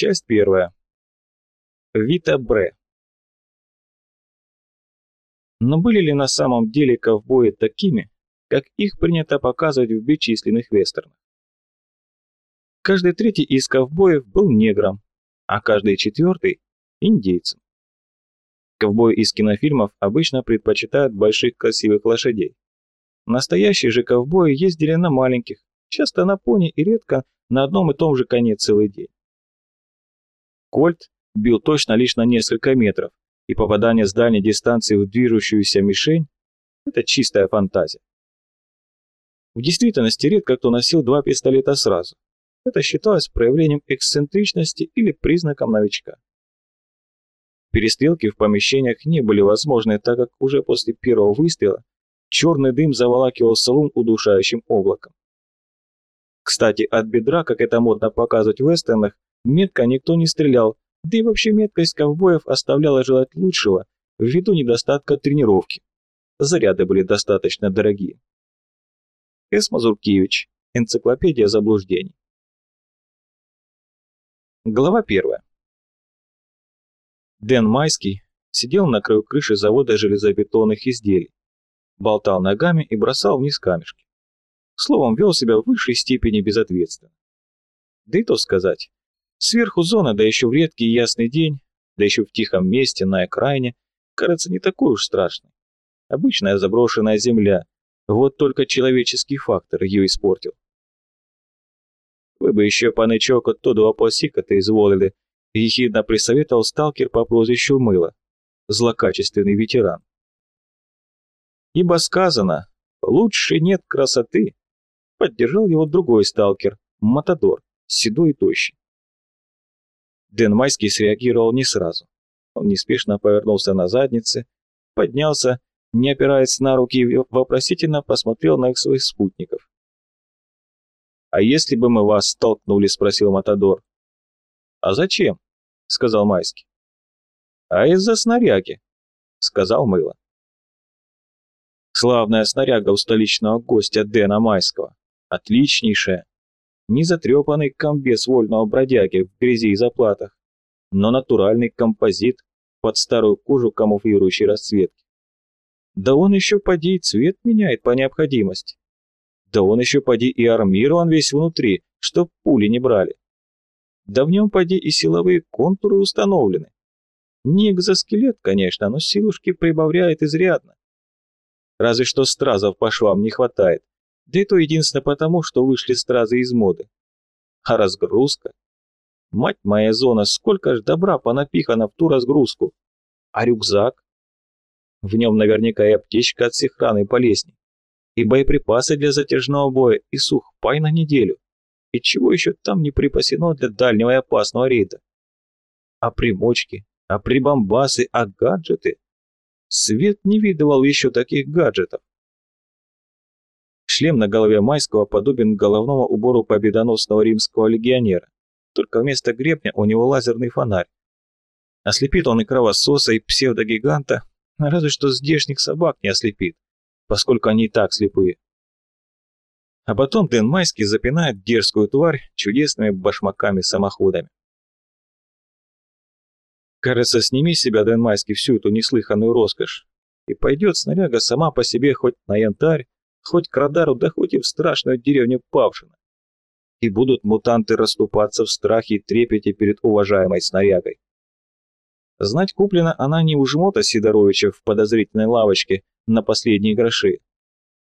Часть первая. Вита Бре. Но были ли на самом деле ковбои такими, как их принято показывать в бесчисленных вестернах? Каждый третий из ковбоев был негром, а каждый четвертый – индейцем. Ковбои из кинофильмов обычно предпочитают больших красивых лошадей. Настоящие же ковбои ездили на маленьких, часто на пони и редко на одном и том же коне целый день. Кольт бил точно лишь на несколько метров, и попадание с дальней дистанции в движущуюся мишень – это чистая фантазия. В действительности редко кто носил два пистолета сразу. Это считалось проявлением эксцентричности или признаком новичка. Перестрелки в помещениях не были возможны, так как уже после первого выстрела черный дым заволакивал салон удушающим облаком. Кстати, от бедра, как это модно показывать в вестернах, метко никто не стрелял, да и вообще меткость ковбоев оставляла желать лучшего ввиду недостатка тренировки. Заряды были достаточно дорогие. С. Мазуркевич. Энциклопедия заблуждений. Глава первая. Дэн Майский сидел на краю крыши завода железобетонных изделий, болтал ногами и бросал вниз камешки. Словом, вел себя в высшей степени безответственно. Да и то сказать, Сверху зона, да еще в редкий ясный день, да еще в тихом месте, на окраине, кажется не такой уж страшной. Обычная заброшенная земля, вот только человеческий фактор ее испортил. Вы бы еще, панычок, оттуда опосикати изволили, ехидно присоветовал сталкер по прозвищу Мыло, злокачественный ветеран. Ибо сказано, лучше нет красоты, поддержал его другой сталкер, Матадор, седой и тощий. Дэн Майский среагировал не сразу. Он неспешно повернулся на заднице, поднялся, не опираясь на руки, вопросительно посмотрел на их своих спутников. «А если бы мы вас столкнули?» — спросил Матадор. «А зачем?» — сказал Майский. «А из-за снаряги», — сказал Мыло. Славная снаряга у столичного гостя Дэна Майского. Отличнейшая не затрепанный комбез вольного бродяги в грязи и заплатах, но натуральный композит под старую кожу камуфлирующей расцветки. Да он еще поди цвет меняет по необходимости. Да он еще поди и армирован весь внутри, чтоб пули не брали. Да в нем поди и силовые контуры установлены. Не экзоскелет, конечно, но силушки прибавляет изрядно. Разве что стразов по швам не хватает, да и то единственно потому, что вышли стразы из моды. А разгрузка? Мать моя зона, сколько ж добра понапихано в ту разгрузку. А рюкзак? В нем наверняка и аптечка от всех ран и болезней. И боеприпасы для затяжного боя, и сухпай на неделю. И чего еще там не припасено для дальнего и опасного рейда? А примочки, а прибамбасы, а гаджеты? Свет не видывал еще таких гаджетов. Шлем на голове Майского подобен головному убору победоносного римского легионера, только вместо гребня у него лазерный фонарь. Ослепит он и кровососа, и псевдогиганта, разве что здешних собак не ослепит, поскольку они и так слепые. А потом Дэн Майский запинает дерзкую тварь чудесными башмаками-самоходами. Кажется, сними с себя, Дэн Майский, всю эту неслыханную роскошь, и пойдет снаряга сама по себе хоть на янтарь, хоть к радару, да хоть и в страшную деревню Павшина. И будут мутанты расступаться в страхе и трепете перед уважаемой снарягой. Знать куплена она не у жмота Сидоровича в подозрительной лавочке на последние гроши,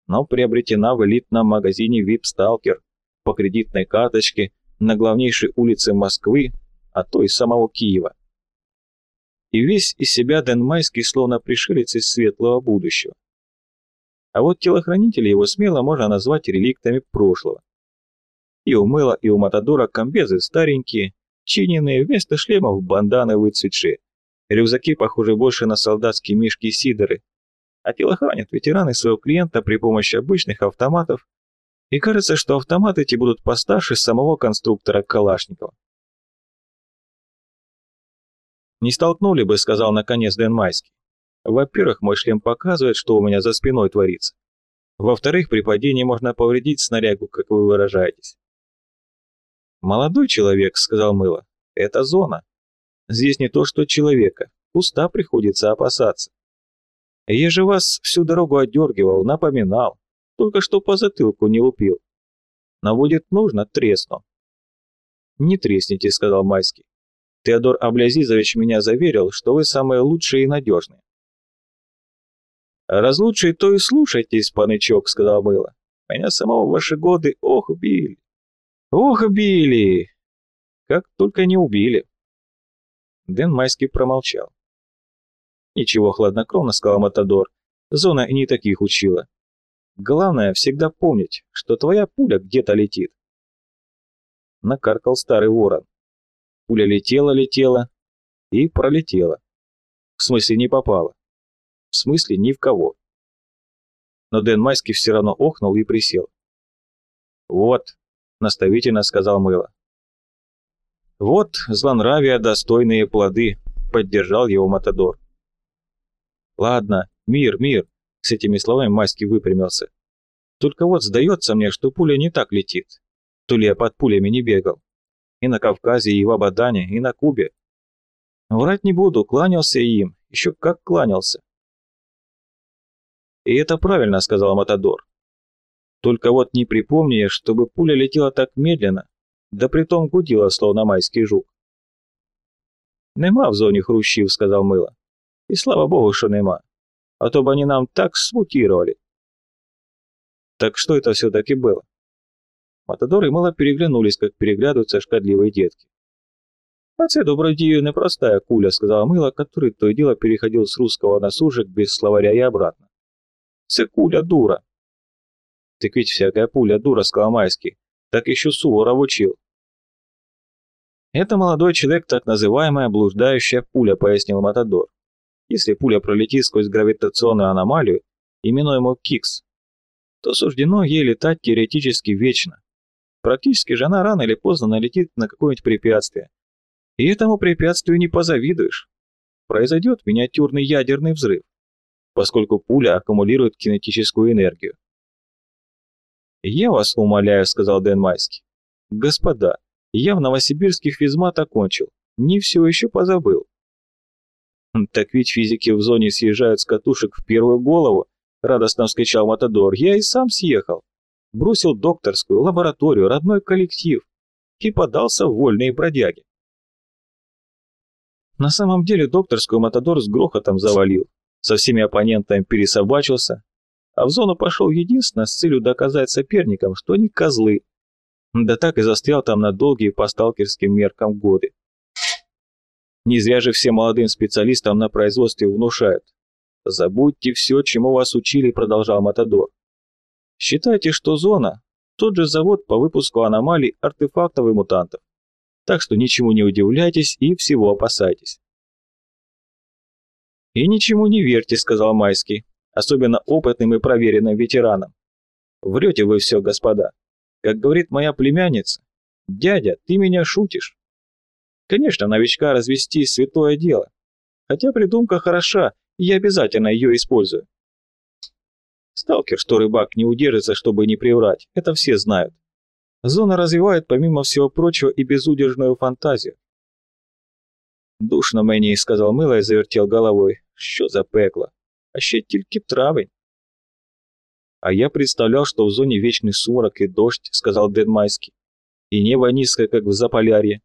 но приобретена в элитном магазине Stalker по кредитной карточке на главнейшей улице Москвы, а то и самого Киева. И весь из себя Дэн Майский словно пришелец из светлого будущего. А вот телохранители его смело можно назвать реликтами прошлого. И у Мэла, и у Матадора комбезы старенькие, чиненные вместо шлемов банданы выцветшие. Рюкзаки похожи больше на солдатские мишки Сидоры. А телохранят ветераны своего клиента при помощи обычных автоматов. И кажется, что автоматы эти будут постарше самого конструктора Калашникова. «Не столкнули бы», — сказал наконец Дэн Майский. Во-первых, мой шлем показывает, что у меня за спиной творится. Во-вторых, при падении можно повредить снарягу, как вы выражаетесь. «Молодой человек», — сказал Мыло, Это зона. Здесь не то что человека, куста приходится опасаться. Я же вас всю дорогу отдергивал, напоминал, только что по затылку не лупил. Но будет нужно, тресну. «Не тресните», — сказал Майский. «Теодор Аблязизович меня заверил, что вы самые лучшие и надежные». «Раз лучшие, то и слушайтесь, панычок», — сказал Мыло. «Меня самого ваши годы, ох, били! Ох, били! Как только не убили!» Дэн Майский промолчал. «Ничего, хладнокровно», — сказал Матадор. «Зона не таких учила. Главное всегда помнить, что твоя пуля где-то летит». Накаркал старый ворон. Пуля летела-летела и пролетела. В смысле не попала. В смысле ни в кого. Но Дэн Майский все равно охнул и присел. «Вот», — наставительно сказал Мыло. «Вот злонравия достойные плоды», — поддержал его Матадор. «Ладно, мир, мир», — с этими словами Майский выпрямился. «Только вот сдается мне, что пуля не так летит. То ли я под пулями не бегал. И на Кавказе, и в Абадане, и на Кубе. Врать не буду, кланялся им, еще как кланялся. «И это правильно», — сказал Матадор. «Только вот не припомни я, чтобы пуля летела так медленно, да притом гудела, словно майский жук». «Нема в зоне хрущів», — сказал Мыло. «И слава богу, что нема. А то бы они нам так смутировали». «Так что это все-таки было?» Матадор и Мыло переглянулись, как переглядываются шкодливые детки. «А це добродію непростая куля», — сказала Мыло, который то и дело переходил с русского на сужик без словаря и обратно. Це куля дура. Так ведь всякая пуля дура, сказал Майский. Так еще Суворов учил. Это молодой человек, так называемая блуждающая пуля, пояснил Матадор. Если пуля пролетит сквозь гравитационную аномалию, именуемую Кикс, то суждено ей летать теоретически вечно. Практически же она рано или поздно налетит на какое-нибудь препятствие. И этому препятствию не позавидуешь. Произойдет миниатюрный ядерный взрыв поскольку пуля аккумулирует кинетическую энергию. «Я вас умоляю», — сказал Дэн Майский. «Господа, я в новосибирских физмат окончил, не все еще позабыл». «Хм, «Так ведь физики в зоне съезжают с катушек в первую голову», — радостно вскричал Матадор. «Я и сам съехал. Бросил докторскую, лабораторию, родной коллектив и подался в вольные бродяги». На самом деле докторскую Матадор с грохотом завалил, со всеми оппонентами пересобачился, а в зону пошел единственно с целью доказать соперникам, что они козлы. Да так и застрял там на долгие по сталкерским меркам годы. Не зря же всем молодым специалистам на производстве внушают. «Забудьте все, чему вас учили», — продолжал Матадор. «Считайте, что зона — тот же завод по выпуску аномалий, артефактов и мутантов. Так что ничему не удивляйтесь и всего опасайтесь. «И ничему не верьте», — сказал Майский, особенно опытным и проверенным ветеранам. «Врете вы все, господа. Как говорит моя племянница, дядя, ты меня шутишь». Конечно, новичка развести святое дело. Хотя придумка хороша, и я обязательно ее использую. Сталкер, что рыбак не удержится, чтобы не приврать, это все знают. Зона развивает, помимо всего прочего, и безудержную фантазию. Душно мені, сказав Мила і завертел головой. Що за пекло? А ще тільки травень. А я представлял, что в зоне вечный сумрак и дождь, сказал Дэн Майский. И небо низкое, как в Заполярье.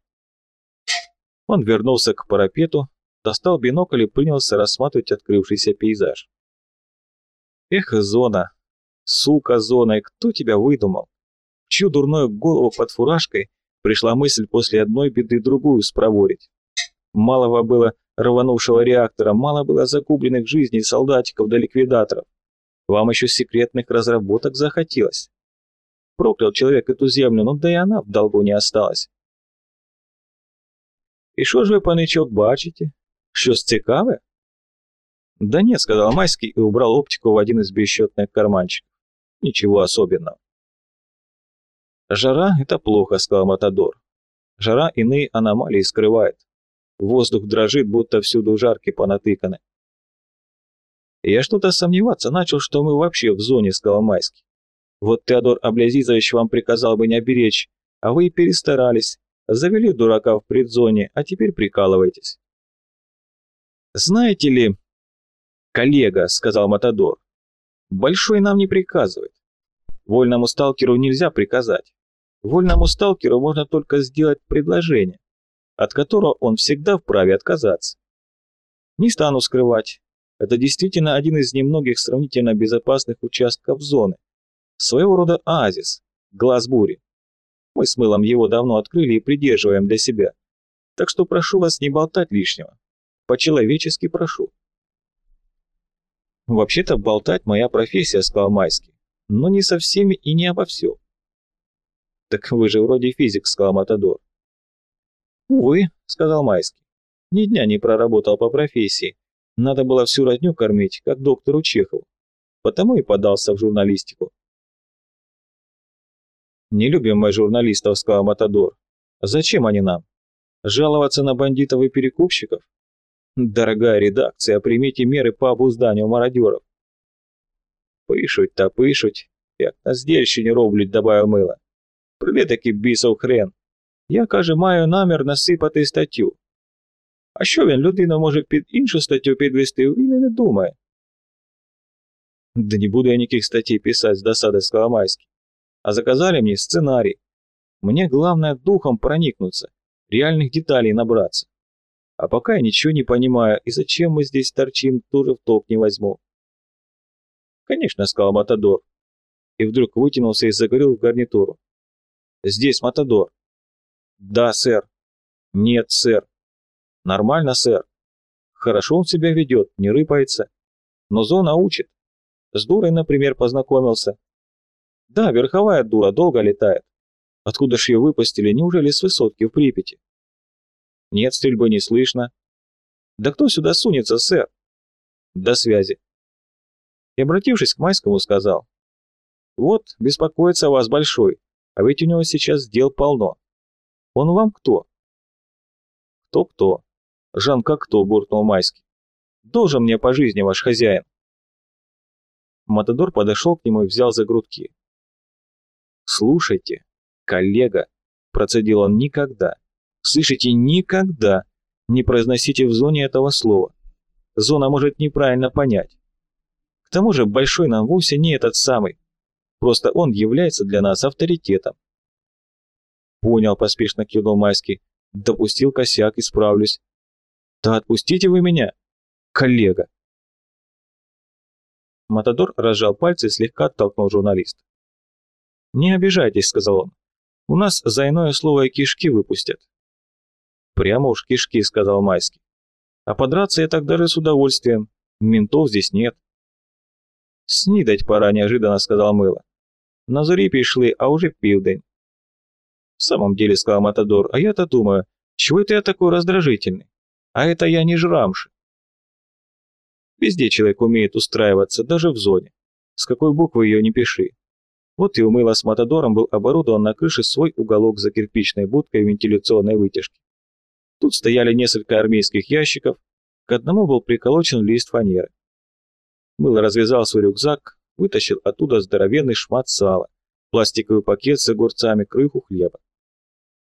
Он вернулся к парапету, достал бинокль и принялся рассматривать открывшийся пейзаж. Эх, зона! Сука, зона, и кто тебя выдумал? В чью дурную голову под фуражкой пришла мысль после одной беды другую спроворить? Малого было рванувшего реактора, мало было загубленных жизней солдатиков до ликвидаторов. Вам еще секретных разработок захотелось. Проклял человек эту землю, ну да и она в долгу не осталась. І що ж ви, паничок, бачите? Щось цікаве? Да нет, сказал Майский и убрал оптику в один из бесчетных карманчиков. Ничего особенного. Жара — это плохо, сказал Матадор. Жара иные аномалии скрывает. Воздух дрожит, будто всюду жарки понатыканы. Я что-то сомневаться начал, что мы вообще в зоне, сказал Майский. Вот Теодор Аблязизович вам приказал бы не беречь, а вы и перестарались. Завели дурака в предзоне, а теперь прикалывайтесь. «Знаете ли, коллега», — сказал Матадор, — «большой нам не приказывает. Вольному сталкеру нельзя приказать. Вольному сталкеру можно только сделать предложение, от которого он всегда вправе отказаться. Не стану скрывать, это действительно один из немногих сравнительно безопасных участков зоны. Своего рода оазис, глаз бури. Мы с мылом его давно открыли и придерживаем для себя. Так что прошу вас не болтать лишнего. По-человечески прошу. Вообще-то болтать моя профессия, сказал Майский. Но не со всеми и не обо всем. Так вы же вроде физик, сказал Матадор. Увы, сказал Майский. Ни дня не проработал по профессии. Надо было всю родню кормить, как доктору Чехову. Потому и подался в журналистику. «Не любим мы журналистов», — сказал Матадор. «Зачем они нам? Жаловаться на бандитов и перекупщиков? Дорогая редакция, примите меры по обузданию мародеров. Пишуть-то пишуть, як на здільщині роблять, добавив мила. Прийде таки бісов хрен. Я, каже, маю намір насипати статтю. А що він людину може під іншу статтю підвести, він і не думає. Да не буду я никаких статей писать с досадой Сколомайский. А заказали мне сценарий. Мне главное духом проникнуться, реальных деталей набраться. А пока я ничего не понимаю, и зачем мы здесь торчим, тоже в толк не возьму. Конечно, сказал Матадор. И вдруг вытянулся и заговорил в гарнитуру. Здесь Матадор. Да, сэр. Нет, сэр. Нормально, сэр. Хорошо он себя ведет, не рыпается. Но зона учит. С дурой, например, познакомился. Да, верховая дура долго летает. Откуда ж ее выпустили, неужели с высотки в Припяти? Нет, стрельбы не слышно. Да кто сюда сунется, сэр? До связи. И, обратившись к Майскому, сказал. Вот, беспокоится о вас большой, а ведь у него сейчас дел полно. Он вам кто? Кто-кто? Жан как кто, буркнул Майский. Должен мне по жизни ваш хозяин. Матадор подошел к нему и взял за грудки. «Слушайте, коллега», — процедил он никогда, Слышите, никогда не произносите в зоне этого слова. Зона может неправильно понять. К тому же Большой нам вовсе не этот самый. Просто он является для нас авторитетом Понял, поспешно кивнул Майский. Допустил косяк, исправлюсь. Да отпустите вы меня, коллега. Матадор разжал пальцы и слегка оттолкнул журналиста. «Не обижайтесь», — сказал он. «У нас за иное слово и кишки выпустят. «Прямо уж кишки», — сказал Майский. «А подраться я так даже с удовольствием. Ментов здесь нет». «Снидать пора», — неожиданно сказал Мыло. «На зорі пішли, а уже південь». «В самом деле», — сказал Матадор, — «а я-то думаю, чего это я такой раздражительный? А это я не жрамши». Везде человек умеет устраиваться, даже в зоне. С какой буквы ее не пиши. Вот и у Мыла с Матадором был оборудован на крыше свой уголок за кирпичной будкой вентиляционной вытяжки. Тут стояли несколько армейских ящиков, к одному был приколочен лист фанеры. Мыл развязал свой рюкзак, вытащил оттуда здоровенный шмат сала, пластиковый пакет с огурцами, крыху хлеба.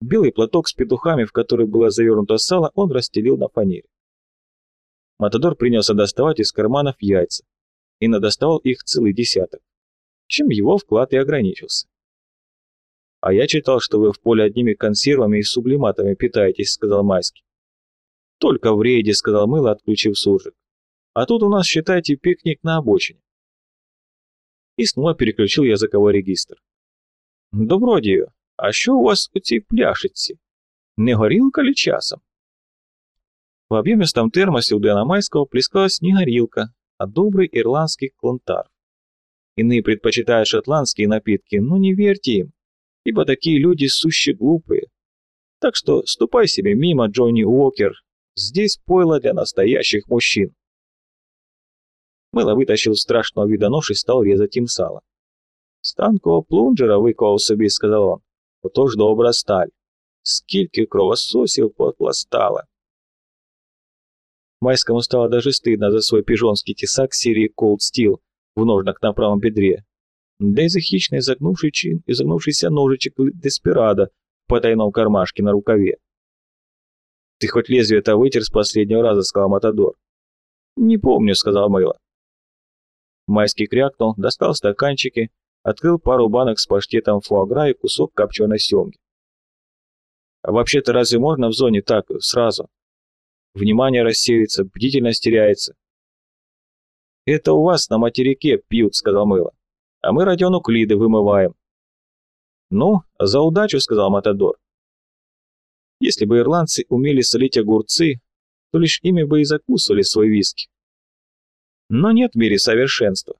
Белый платок с петухами, в который было завернуто сало, он расстелил на фанере. Матадор принялся доставать из карманов яйца и надоставал их целый десяток, чем его вклад и ограничился. «А я читал, что вы в поле одними консервами и сублиматами питаетесь», — сказал Майский. «Только в рейде», — сказал Мыло, отключив суржик. «А тут у нас, считайте, пикник на обочине». И снова переключил языковой регистр. «Добродію, а що у вас у цій пляшиці? Не горілка ли часом?» В объемистом термосе у Дэна Майского плескалась не горилка, а добрый ирландский клонтар. Иные предпочитают шотландские напитки, но не верьте им ибо такие люди суще глупые. Так что ступай себе мимо, Джонни Уокер. Здесь пойло для настоящих мужчин. Мыло вытащил страшного вида нож и стал резать им сало. Станкого плунжера виковав собі, сказав он. Отож добра сталь. Скільки кровососів попластала. Майскому стало даже стыдно за свой пижонский тесак серии Cold Steel в ножнах на правом бедре, да и за хищный изогнувший чин, изогнувшийся ножичек Деспирада в потайном кармашке на рукаве. «Ты хоть лезвие-то вытер с последнего раза», — сказал Матадор. «Не помню», — сказал Мыло. Майский крякнул, достал стаканчики, открыл пару банок с паштетом фуагра и кусок копченой семги. «А вообще-то разве можно в зоне так, сразу?» Внимание рассеивается, бдительность теряется. «Это у вас на материке пьют», — сказал Мыло. «А мы радионуклиды вымываем». «Ну, за удачу», — сказал Матадор. Если бы ирландцы умели солить огурцы, то лишь ими бы и закусывали свой виски. Но нет в мире совершенства.